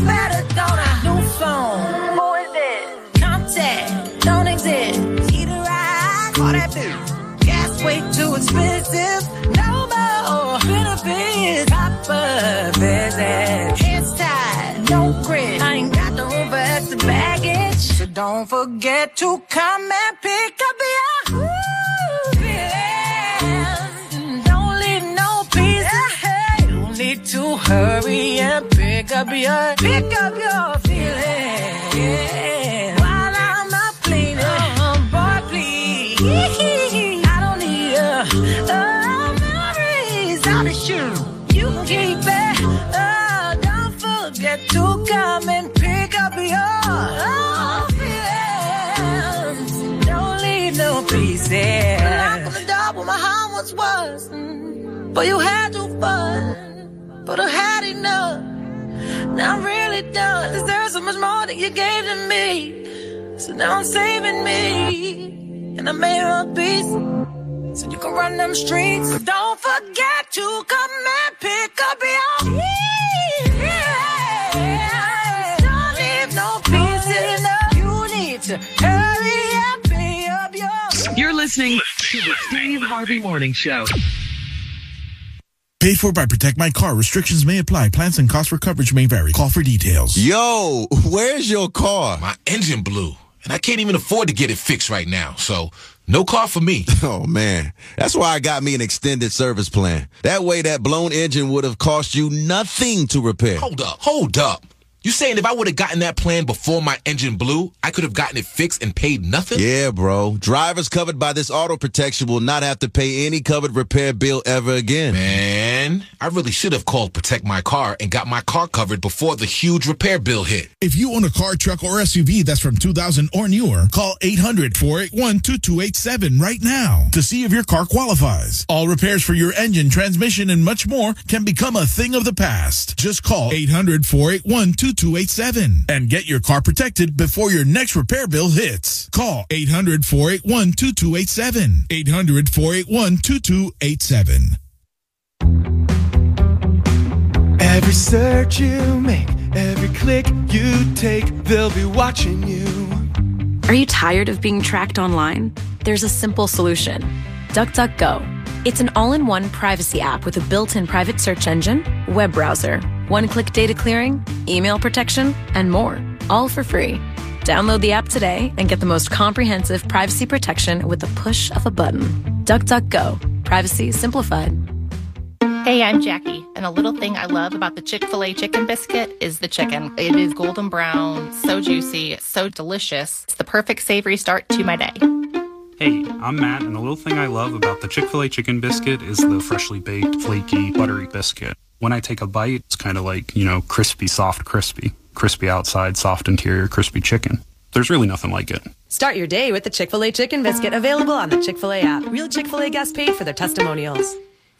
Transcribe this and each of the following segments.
better, don't I? New phone. Who is this? Contact. Don't exist. Need a ride? Call that bitch. Gas way too expensive. No more benefits. Proper visit. Hands tied. No grit. I ain't got the room for extra baggage. So don't forget to come and hurry and pick up your pick up your feelings. Yeah. While I'm up cleaning, oh, boy, please. I don't need a, a memories on the shoe. You can keep it. Oh, don't forget to come and pick up your oh, feelings. Don't leave no pieces. Knock on the door where my heart once was. Mm. But you had your fun. But I had enough. Now I'm really done. There's so much more that you gave to me. So now I'm saving me. And I made a peace. So you can run them streets. So don't forget to come and pick up your yeah. Don't leave no pieces. You need to hurry up, pay up your. You're listening to the Steve Harvey Morning Show. Paid for by Protect My Car. Restrictions may apply. Plans and costs for coverage may vary. Call for details. Yo, where's your car? My engine blew, and I can't even afford to get it fixed right now. So, no car for me. Oh man, that's why I got me an extended service plan. That way that blown engine would have cost you nothing to repair. Hold up, hold up. You saying if I would have gotten that plan before my engine blew, I could have gotten it fixed and paid nothing? Yeah, bro. Drivers covered by this auto protection will not have to pay any covered repair bill ever again. Man, I really should have called Protect My Car and got my car covered before the huge repair bill hit. If you own a car, truck, or SUV that's from 2000 or newer, call 800 481 2287 right now to see if your car qualifies. All repairs for your engine, transmission, and much more can become a thing of the past. Just call 800 481 2287 and get your car protected before your next repair bill hits. Call 800 481 2287. 800 481 2287. Every search you make, every click you take, they'll be watching you. Are you tired of being tracked online? There's a simple solution DuckDuckGo. It's an all in one privacy app with a built in private search engine, web browser, one click data clearing, email protection, and more, all for free. Download the app today and get the most comprehensive privacy protection with the push of a button. DuckDuckGo. Privacy simplified. Hey, I'm Jackie, and a little thing I love about the Chick fil A chicken biscuit is the chicken. It is golden brown, so juicy, so delicious. It's the perfect savory start to my day. Hey, I'm Matt, and the little thing I love about the Chick fil A chicken biscuit is the freshly baked, flaky, buttery biscuit. When I take a bite, it's kind of like, you know, crispy, soft, crispy. Crispy outside, soft interior, crispy chicken. There's really nothing like it. Start your day with the Chick fil A chicken biscuit available on the Chick fil A app. Real Chick fil A guests paid for their testimonials.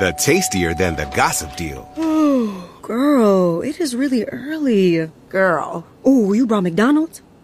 The tastier than the gossip deal. Oh, girl, it is really early. Girl. Oh, you brought McDonald's?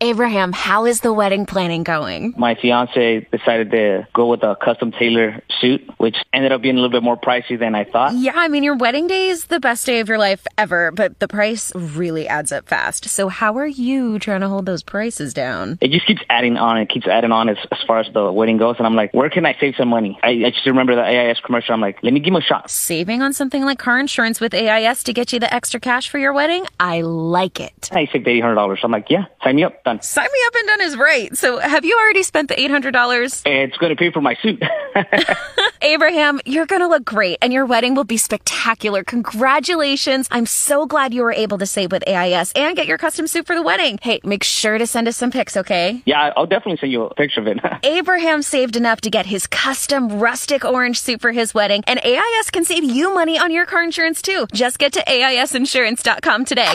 Abraham, how is the wedding planning going? My fiance decided to go with a custom tailor suit, which ended up being a little bit more pricey than I thought. Yeah, I mean, your wedding day is the best day of your life ever, but the price really adds up fast. So, how are you trying to hold those prices down? It just keeps adding on. It keeps adding on as, as far as the wedding goes. And I'm like, where can I save some money? I, I just remember the AIS commercial. I'm like, let me give him a shot. Saving on something like car insurance with AIS to get you the extra cash for your wedding? I like it. I saved $800. I'm like, yeah, sign me up. Done. Sign me up and done is right. So, have you already spent the $800? It's going to pay for my suit. Abraham, you're going to look great and your wedding will be spectacular. Congratulations. I'm so glad you were able to save with AIS and get your custom suit for the wedding. Hey, make sure to send us some pics, okay? Yeah, I'll definitely send you a picture of it. Abraham saved enough to get his custom rustic orange suit for his wedding, and AIS can save you money on your car insurance too. Just get to AISinsurance.com today.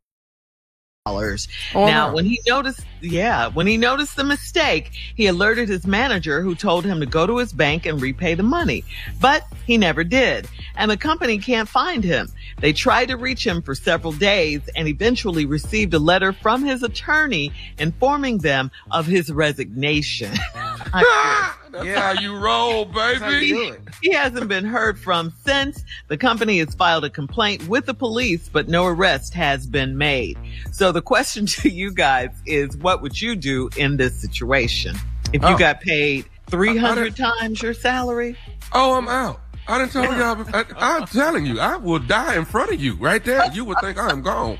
dollars. Oh, now, when he noticed, yeah, when he noticed the mistake, he alerted his manager who told him to go to his bank and repay the money. But he never did. And the company can't find him. They tried to reach him for several days and eventually received a letter from his attorney informing them of his resignation. Yeah, you roll, baby. He hasn't been heard from since. The company has filed a complaint with the police, but no arrest has been made. So the question to you guys is, what would you do in this situation? If you Oh. got paid 300 times your salary? Oh, I'm out. I didn't tell y'all. I, I'm telling you, I will die in front of you right there. You would think I'm gone.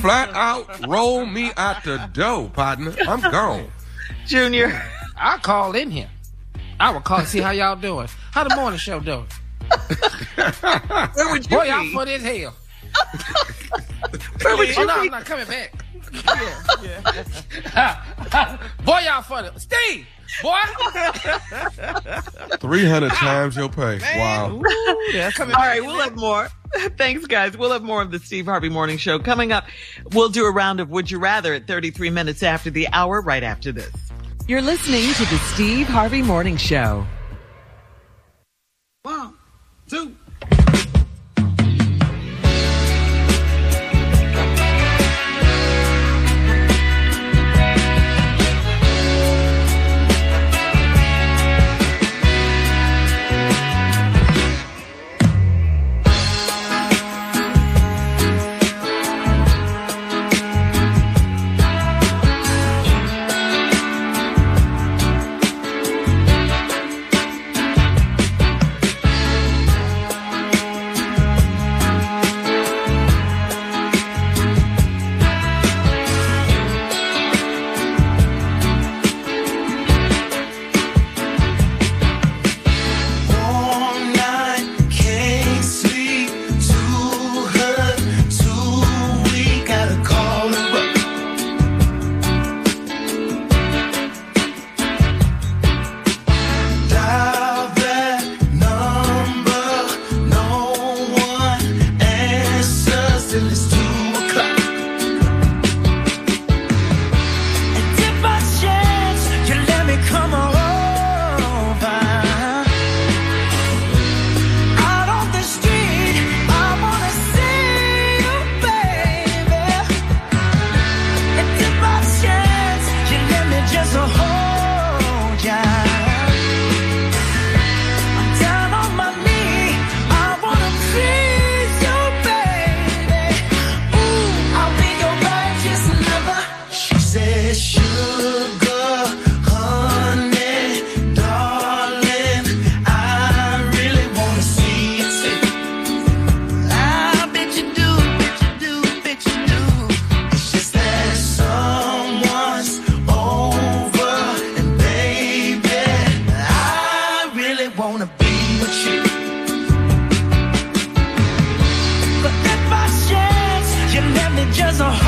Flat out, roll me out the door, partner. I'm gone. Junior. I called in here. I will call and see how y'all doing. How the morning show doing? Where would you Boy, y'all be? funny as hell. Where would oh, no, be? I'm not coming back. Yeah, yeah. Boy, y'all funny. Steve, boy. 300 times your pay. Wow. All right, we'll have more. Thanks, guys. We'll have more of the Steve Harvey Morning Show coming up. We'll do a round of Would You Rather at 33 minutes after the hour, right after this. You're listening to the Steve Harvey Morning Show. One, two. a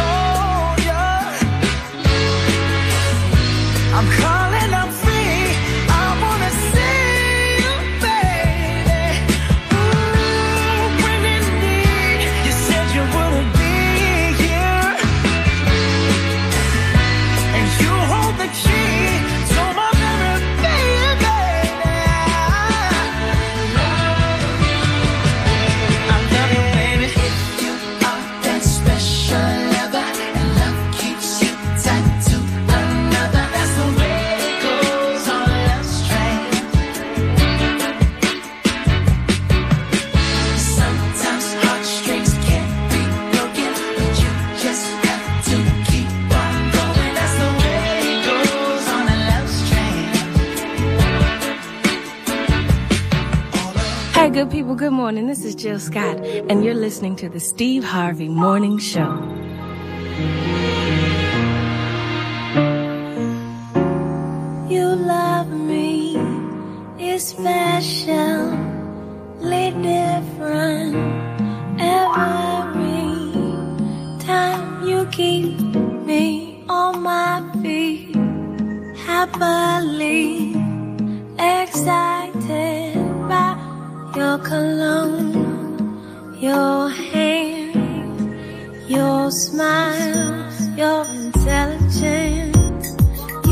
good people, good morning. This is Jill Scott, and you're listening to the Steve Harvey Morning Show. You love me is specially different every time you keep me on my feet happily excited walk alone. Your hair, your smile, your intelligence.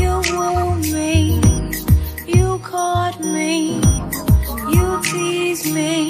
You woo me, you caught me, you tease me.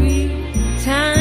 Three time.